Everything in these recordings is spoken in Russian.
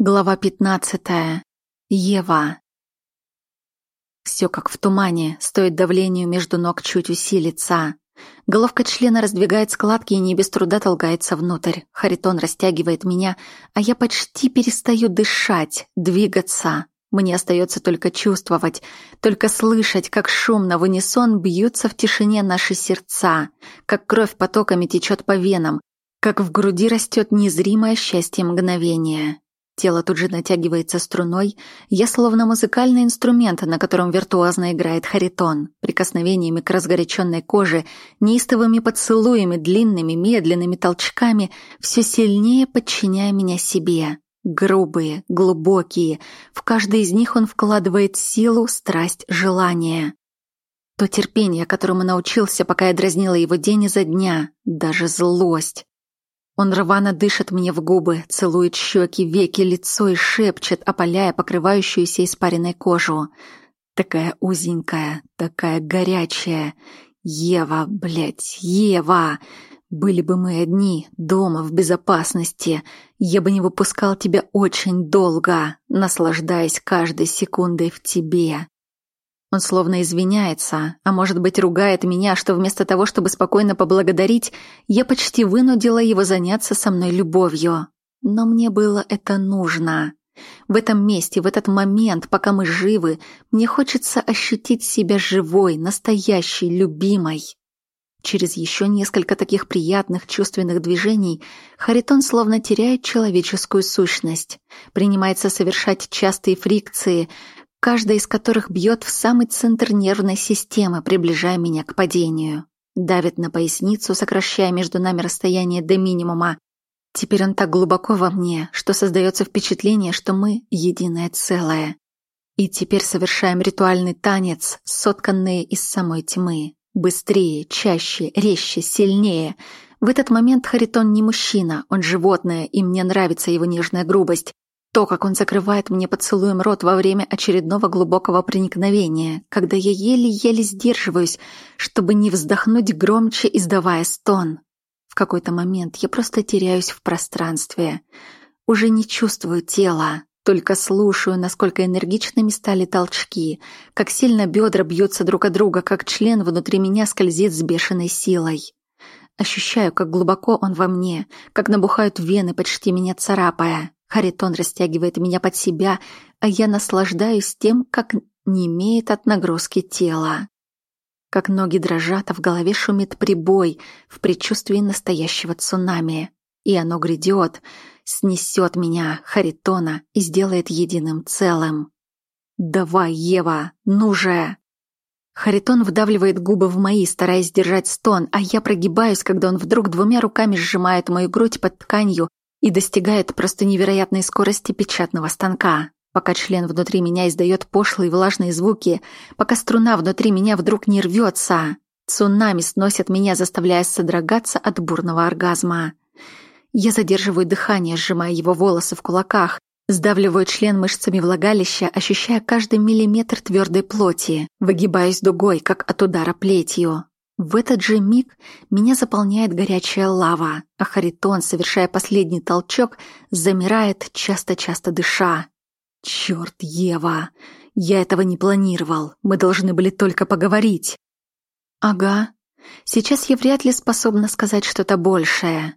Глава пятнадцатая. Ева. Все как в тумане, стоит давлению между ног чуть усилиться. Головка члена раздвигает складки и не без труда толкается внутрь. Харитон растягивает меня, а я почти перестаю дышать, двигаться. Мне остается только чувствовать, только слышать, как шумно в унисон бьются в тишине наши сердца, как кровь потоками течет по венам, как в груди растет незримое счастье мгновения. Тело тут же натягивается струной, я словно музыкальный инструмент, на котором виртуозно играет харитон, прикосновениями к разгоряченной коже, неистовыми поцелуями, длинными, медленными толчками, все сильнее подчиняя меня себе. Грубые, глубокие, в каждый из них он вкладывает силу, страсть, желание. То терпение, которому научился, пока я дразнила его день изо дня, даже злость. Он рвано дышит мне в губы, целует щеки, веки, лицо и шепчет, опаляя покрывающуюся испаренной кожу. Такая узенькая, такая горячая. Ева, блядь, Ева! Были бы мы одни, дома, в безопасности, я бы не выпускал тебя очень долго, наслаждаясь каждой секундой в тебе. Он словно извиняется, а может быть ругает меня, что вместо того, чтобы спокойно поблагодарить, я почти вынудила его заняться со мной любовью. Но мне было это нужно. В этом месте, в этот момент, пока мы живы, мне хочется ощутить себя живой, настоящей, любимой. Через еще несколько таких приятных чувственных движений Харитон словно теряет человеческую сущность, принимается совершать частые фрикции, каждая из которых бьет в самый центр нервной системы, приближая меня к падению. Давит на поясницу, сокращая между нами расстояние до минимума. Теперь он так глубоко во мне, что создается впечатление, что мы — единое целое. И теперь совершаем ритуальный танец, сотканный из самой тьмы. Быстрее, чаще, резче, сильнее. В этот момент Харитон не мужчина, он животное, и мне нравится его нежная грубость. То, как он закрывает мне поцелуем рот во время очередного глубокого проникновения, когда я еле-еле сдерживаюсь, чтобы не вздохнуть громче, издавая стон. В какой-то момент я просто теряюсь в пространстве. Уже не чувствую тела, только слушаю, насколько энергичными стали толчки, как сильно бедра бьются друг о друга, как член внутри меня скользит с бешеной силой. Ощущаю, как глубоко он во мне, как набухают вены, почти меня царапая. Харитон растягивает меня под себя, а я наслаждаюсь тем, как не имеет от нагрузки тела. Как ноги дрожат, а в голове шумит прибой в предчувствии настоящего цунами. И оно грядет, снесет меня, Харитона, и сделает единым целым. «Давай, Ева, ну же!» Харитон вдавливает губы в мои, стараясь держать стон, а я прогибаюсь, когда он вдруг двумя руками сжимает мою грудь под тканью и достигает просто невероятной скорости печатного станка. Пока член внутри меня издает пошлые влажные звуки, пока струна внутри меня вдруг не рвется, цунами сносят меня, заставляя содрогаться от бурного оргазма. Я задерживаю дыхание, сжимая его волосы в кулаках, сдавливаю член мышцами влагалища, ощущая каждый миллиметр твердой плоти, выгибаясь дугой, как от удара плетью. В этот же миг меня заполняет горячая лава, а Харитон, совершая последний толчок, замирает, часто-часто дыша. «Черт, Ева! Я этого не планировал. Мы должны были только поговорить». «Ага. Сейчас я вряд ли способна сказать что-то большее.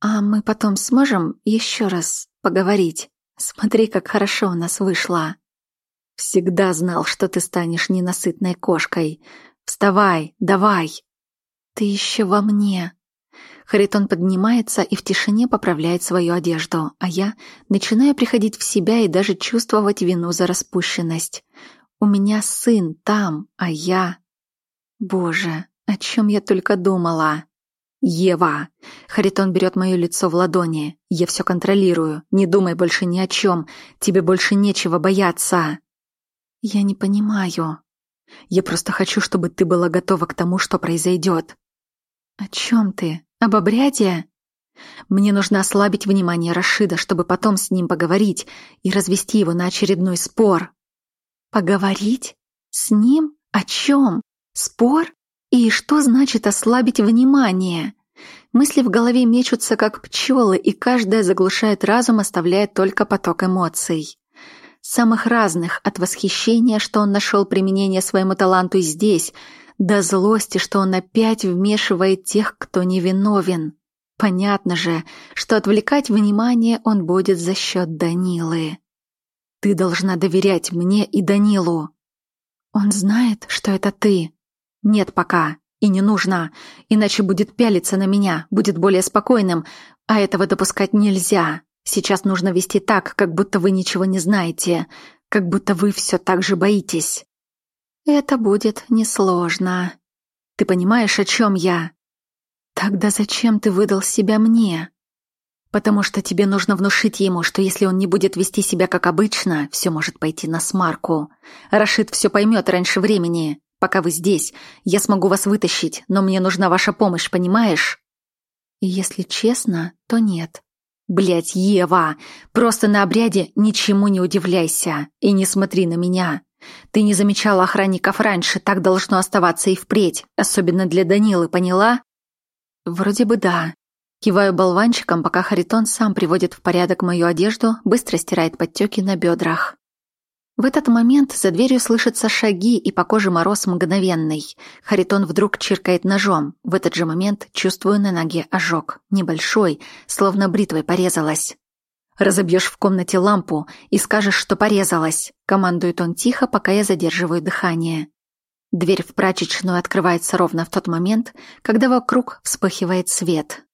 А мы потом сможем еще раз поговорить? Смотри, как хорошо у нас вышло». «Всегда знал, что ты станешь ненасытной кошкой. Вставай, давай!» «Ты еще во мне!» Харитон поднимается и в тишине поправляет свою одежду, а я начинаю приходить в себя и даже чувствовать вину за распущенность. У меня сын там, а я... Боже, о чем я только думала. «Ева!» Харитон берет мое лицо в ладони. «Я все контролирую. Не думай больше ни о чем. Тебе больше нечего бояться». «Я не понимаю». Я просто хочу, чтобы ты была готова к тому, что произойдет. О чем ты? Об обряде? Мне нужно ослабить внимание Рашида, чтобы потом с ним поговорить и развести его на очередной спор. Поговорить? С ним? О чем? Спор? И что значит ослабить внимание? Мысли в голове мечутся, как пчелы, и каждая заглушает разум, оставляя только поток эмоций. Самых разных, от восхищения, что он нашел применение своему таланту здесь, до злости, что он опять вмешивает тех, кто невиновен. Понятно же, что отвлекать внимание он будет за счет Данилы. Ты должна доверять мне и Данилу. Он знает, что это ты. Нет пока. И не нужно, иначе будет пялиться на меня, будет более спокойным, а этого допускать нельзя. Сейчас нужно вести так, как будто вы ничего не знаете, как будто вы все так же боитесь. Это будет несложно. Ты понимаешь, о чем я? Тогда зачем ты выдал себя мне? Потому что тебе нужно внушить ему, что если он не будет вести себя как обычно, все может пойти на смарку. Рашид все поймет раньше времени. Пока вы здесь, я смогу вас вытащить, но мне нужна ваша помощь, понимаешь? если честно, то нет. Блять, Ева, просто на обряде ничему не удивляйся и не смотри на меня. Ты не замечала охранников раньше, так должно оставаться и впредь, особенно для Данилы, поняла? Вроде бы да. Киваю болванчиком, пока Харитон сам приводит в порядок мою одежду, быстро стирает подтеки на бедрах. В этот момент за дверью слышатся шаги, и по коже мороз мгновенный. Харитон вдруг чиркает ножом. В этот же момент чувствую на ноге ожог. Небольшой, словно бритвой порезалась. «Разобьешь в комнате лампу и скажешь, что порезалась», — командует он тихо, пока я задерживаю дыхание. Дверь в прачечную открывается ровно в тот момент, когда вокруг вспыхивает свет.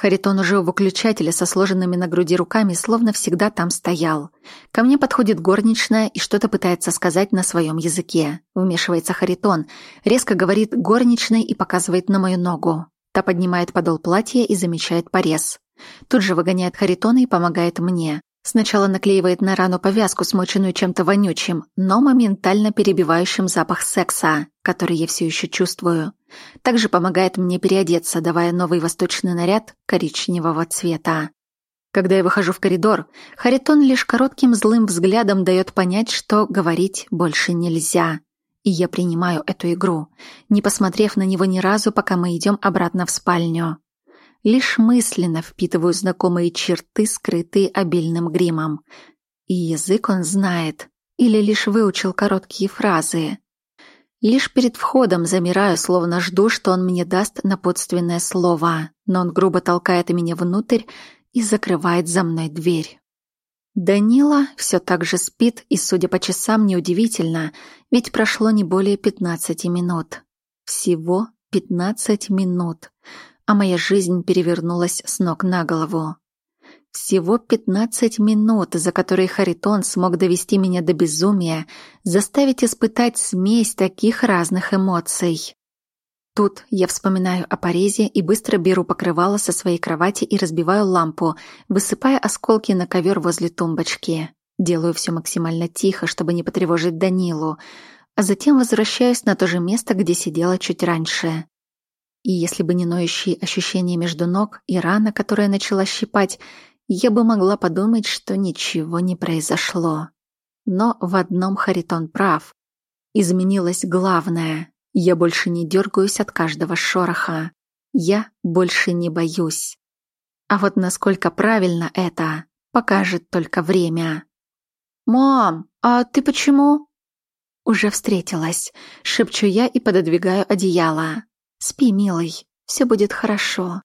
Харитон уже у выключателя со сложенными на груди руками словно всегда там стоял. Ко мне подходит горничная и что-то пытается сказать на своем языке. Вмешивается Харитон, резко говорит горничной и показывает на мою ногу. Та поднимает подол платья и замечает порез. Тут же выгоняет Харитона и помогает мне. Сначала наклеивает на рану повязку, смоченную чем-то вонючим, но моментально перебивающим запах секса, который я все еще чувствую. Также помогает мне переодеться, давая новый восточный наряд коричневого цвета. Когда я выхожу в коридор, Харитон лишь коротким злым взглядом дает понять, что говорить больше нельзя. И я принимаю эту игру, не посмотрев на него ни разу, пока мы идем обратно в спальню. Лишь мысленно впитываю знакомые черты, скрытые обильным гримом. И язык он знает, или лишь выучил короткие фразы. Лишь перед входом замираю, словно жду, что он мне даст напутственное слово, но он грубо толкает меня внутрь и закрывает за мной дверь. Данила все так же спит, и, судя по часам, неудивительно, ведь прошло не более пятнадцати минут. Всего пятнадцать минут а моя жизнь перевернулась с ног на голову. Всего пятнадцать минут, за которые Харитон смог довести меня до безумия, заставить испытать смесь таких разных эмоций. Тут я вспоминаю о порезе и быстро беру покрывало со своей кровати и разбиваю лампу, высыпая осколки на ковер возле тумбочки. Делаю все максимально тихо, чтобы не потревожить Данилу, а затем возвращаюсь на то же место, где сидела чуть раньше. И если бы не ноющие ощущения между ног и рана, которая начала щипать, я бы могла подумать, что ничего не произошло. Но в одном Харитон прав. Изменилось главное. Я больше не дергаюсь от каждого шороха. Я больше не боюсь. А вот насколько правильно это, покажет только время. «Мам, а ты почему?» «Уже встретилась», — шепчу я и пододвигаю одеяло. Спи, милый, все будет хорошо.